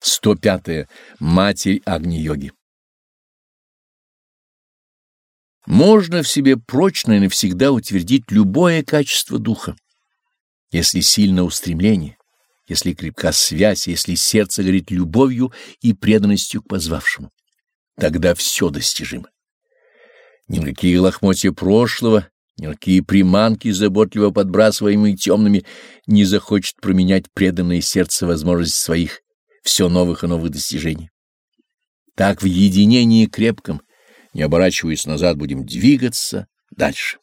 105. -е. Матерь Агни-йоги Можно в себе прочно и навсегда утвердить любое качество духа, если сильно устремление, если крепка связь, если сердце горит любовью и преданностью к позвавшему. Тогда все достижимо. Никакие лохмотья прошлого, никакие приманки, заботливо подбрасываемые темными, не захочет променять преданное сердце возможности своих все новых и новых достижений. Так в единении крепком, не оборачиваясь назад, будем двигаться дальше.